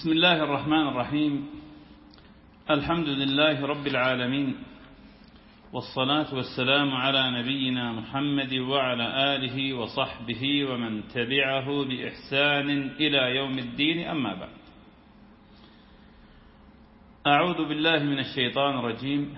بسم الله الرحمن الرحيم. الحمد لله رب العالمين. والصلاة والسلام على نبينا محمد وعلى آله وصحبه ومن تبعه بإحسان إلى يوم الدين. أما بعد. أعوذ بالله من الشيطان الرجيم.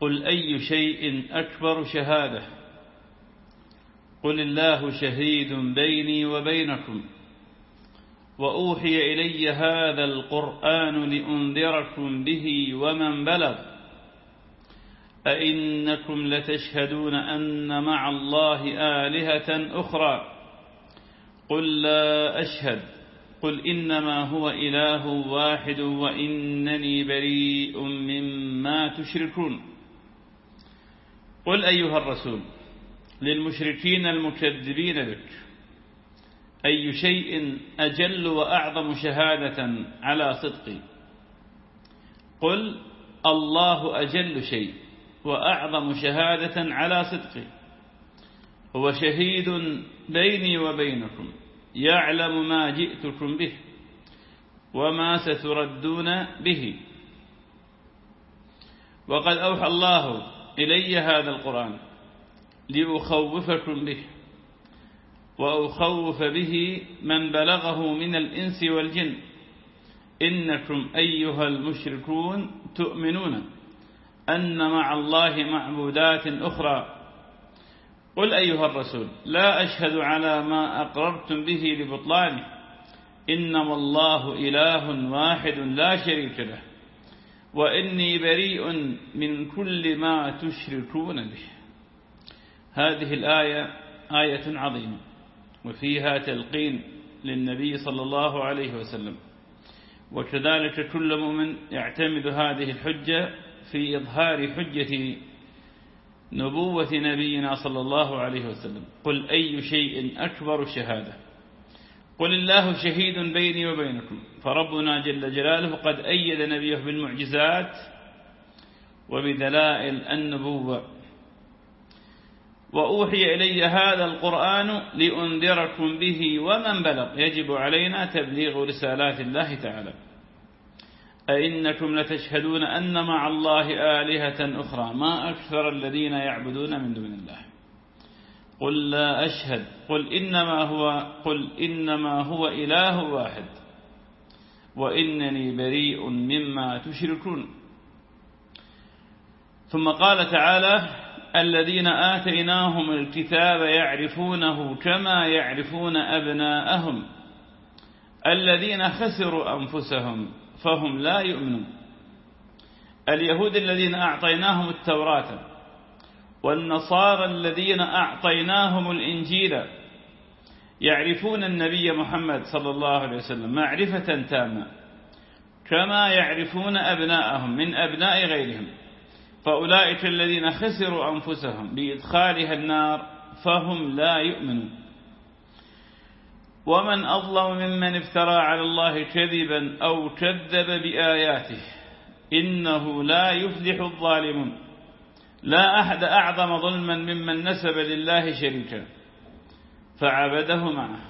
قل أي شيء أكبر شهادة؟ قل الله شهيد بيني وبينكم. وأوحي إلي هذا القرآن لأنذركم به ومن بلغ. أئنكم لتشهدون أن مع الله آلهة أخرى. قل لا أشهد. قل إنما هو إله واحد وإنني بريء مما تشركون. قل أيها الرسول للمشركين المكذبين بك أي شيء أجل وأعظم شهادة على صدقي. قل الله أجل شيء وأعظم شهادة على صدقي. هو شهيد بيني وبينكم يعلم ما جئتكم به وما ستردون به. وقد أوحى الله إلي هذا القرآن لأخوفكم به. وأخوف به من بلغه من الإنس والجن. إنكم أيها المشركون تؤمنون أن مع الله معبودات أخرى. قل أيها الرسول لا أشهد على ما أقررتم به لبطلانه. إنما الله إله واحد لا شريك له. وإني بريء من كل ما تشركون به. هذه الآية آية عظيمة. وفيها تلقين للنبي صلى الله عليه وسلم. وكذلك كل مؤمن يعتمد هذه الحجة في إظهار حجة نبوة نبينا صلى الله عليه وسلم. قل أي شيء أكبر شهادة. قل الله شهيد بيني وبينكم. فربنا جل جلاله قد أيد نبيه بالمعجزات وبدلائل النبوة. وأوحي إلي هذا القرآن لأنذركم به ومن بلغ. يجب علينا تبليغ رسالات الله تعالى. أئنكم لتشهدون أن مع الله آلهة أخرى. ما أكثر الذين يعبدون من دون الله. قل لا أشهد. قل إنما هو قل إنما هو إله واحد. وإنني بريء مما تشركون. ثم قال تعالى الذين آتيناهم الكتاب يعرفونه كما يعرفون أبناءهم. الذين خسروا أنفسهم فهم لا يؤمنون. اليهود الذين أعطيناهم التوراة والنصارى الذين أعطيناهم الإنجيل يعرفون النبي محمد صلى الله عليه وسلم معرفة تامة كما يعرفون أبناءهم من أبناء غيرهم. فأولئك الذين خسروا أنفسهم بإدخالها النار فهم لا يؤمنون. ومن أظلم ممن افترى على الله كذبا أو كذب بآياته إنه لا يفلح الظالمون. لا أحد أعظم ظلما ممن نسب لله شريكا فعبده معه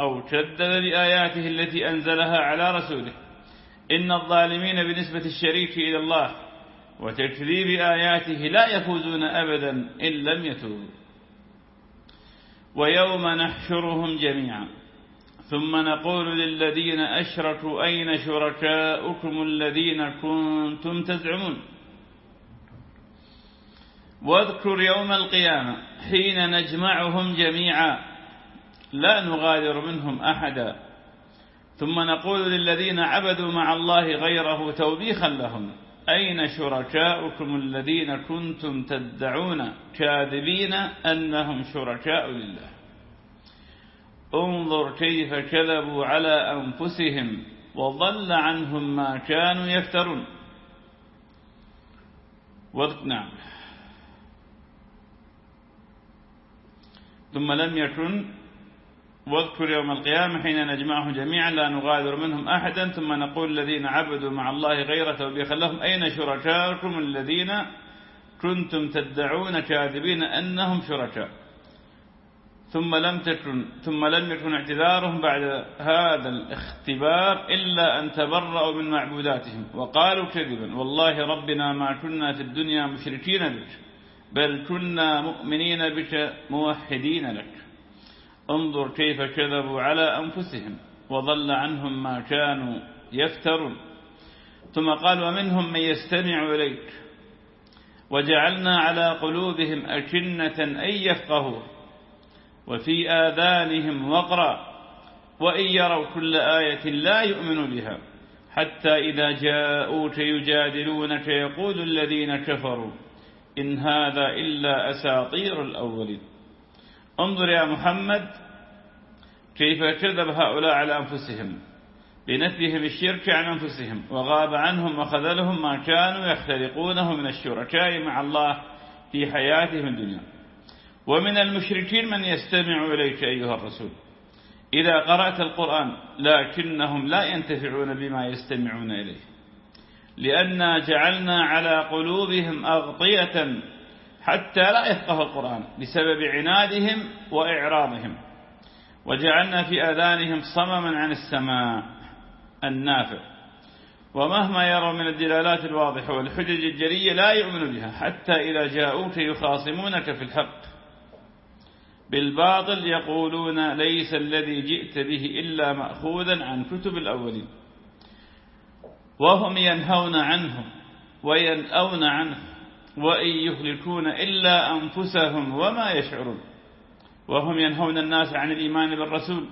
أو كذب بآياته التي أنزلها على رسوله. إن الظالمين بنسبة الشريك إلى الله وتكذيب آياته لا يفوزون أبدا إن لم يتوبوا. ويوم نحشرهم جميعا. ثم نقول للذين أشركوا أين شركاؤكم الذين كنتم تزعمون؟ واذكر يوم القيامة حين نجمعهم جميعا. لا نغادر منهم أحدا. ثم نقول للذين عبدوا مع الله غيره توبيخا لهم. أين شركاؤكم الذين كنتم تدعون كاذبين أنهم شركاء لله؟ انظر كيف كذبوا على أنفسهم وضل عنهم ما كانوا يفترون. نعم. ثم لم يكن واذكر يوم القيامة حين نجمعهم جميعا لا نغادر منهم أحدا ثم نقول الذين عبدوا مع الله غير توبيخ لهم أين شركاؤكم الذين كنتم تدعون كاذبين أنهم شركاء؟ ثم لم تكن ثم لم يكن اعتذارهم بعد هذا الاختبار إلا أن تبرأوا من معبوداتهم وقالوا كذبا والله ربنا ما كنا في الدنيا مشركين بك بل كنا مؤمنين بك موحدين لك. انظر كيف كذبوا على أنفسهم وضل عنهم ما كانوا يفترون. ثم قال ومنهم من يستمع إليك. وجعلنا على قلوبهم أكنة أن يفقهوا وفي آذانهم وقرا وإن يروا كل آية لا يؤمنوا بها حتى إذا جاءوك يجادلونك يقول الذين كفروا إن هذا إلا أساطير الأولين. انظر يا محمد كيف كذب هؤلاء على أنفسهم بنفيهم الشرك عن أنفسهم وغاب عنهم وخذلهم ما كانوا يختلقونه من الشركاء مع الله في حياتهم الدنيا. ومن المشركين من يستمع إليك أيها الرسول. إذا قرأت القرآن لكنهم لا ينتفعون بما يستمعون إليه. لأننا جعلنا على قلوبهم أغطية حتى لا يفقه القرآن بسبب عنادهم وإعراضهم. وجعلنا في آذانهم صمما عن السماء النافع. ومهما يروا من الدلالات الواضحة والحجج الجلية لا يؤمن بها حتى إذا جاءوك يخاصمونك في الحق. بالباطل يقولون ليس الذي جئت به إلا مأخوذا عن كتب الأولين. وهم ينهون عنه وينأون عنه. وإن يهلكون إلا أنفسهم وما يشعرون. وهم ينهون الناس عن الإيمان بالرسول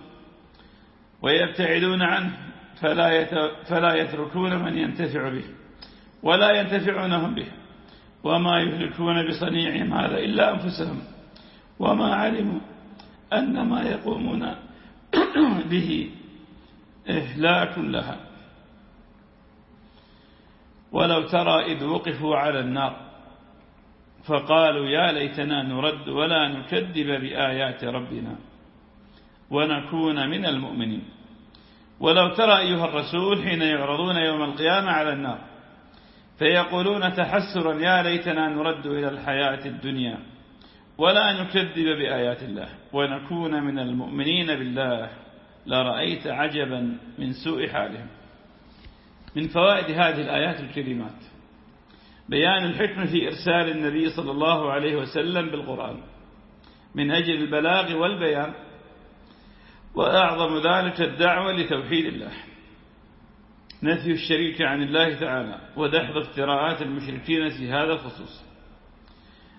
ويبتعدون عنه فلا, فلا يتركون من ينتفع به ولا ينتفعونهم به. وما يهلكون بصنيعهم هذا إلا أنفسهم. وما علموا أن ما يقومون به إهلاك لها. ولو ترى إذ وقفوا على النار فقالوا يا ليتنا نرد ولا نكذب بآيات ربنا ونكون من المؤمنين. ولو ترى أيها الرسول حين يعرضون يوم القيامة على النار فيقولون تحسرا يا ليتنا نرد إلى الحياة الدنيا ولا نكذب بآيات الله ونكون من المؤمنين بالله. لرأيت عجبا من سوء حالهم. من فوائد هذه الآيات الكريمات بيان الحكمة في إرسال النبي صلى الله عليه وسلم بالقرآن من أجل البلاغ والبيان وأعظم ذلك الدعوة لتوحيد الله. نفي الشريك عن الله تعالى ودحض افتراءات المشركين في هذا الخصوص.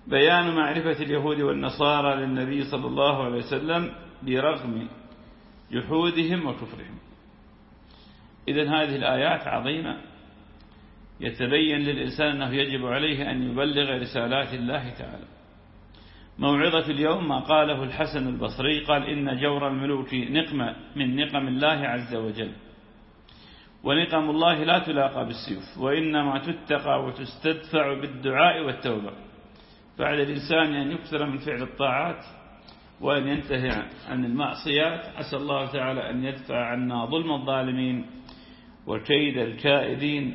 بيان معرفة اليهود والنصارى للنبي صلى الله عليه وسلم برغم جحودهم وكفرهم. إذا هذه الآيات عظيمة. يتبين للإنسان أنه يجب عليه أن يبلغ رسالات الله تعالى. موعظة اليوم ما قاله الحسن البصري قال إن جور الملوك نقمة من نقم الله عز وجل ونقم الله لا تلاقى بالسيوف وإنما تتقى وتستدفع بالدعاء والتوبة. فعلى الإنسان أن يكثر من فعل الطاعات وأن ينتهي عن المعصيات عسى الله تعالى أن يدفع عنا ظلم الظالمين وكيد الكائدين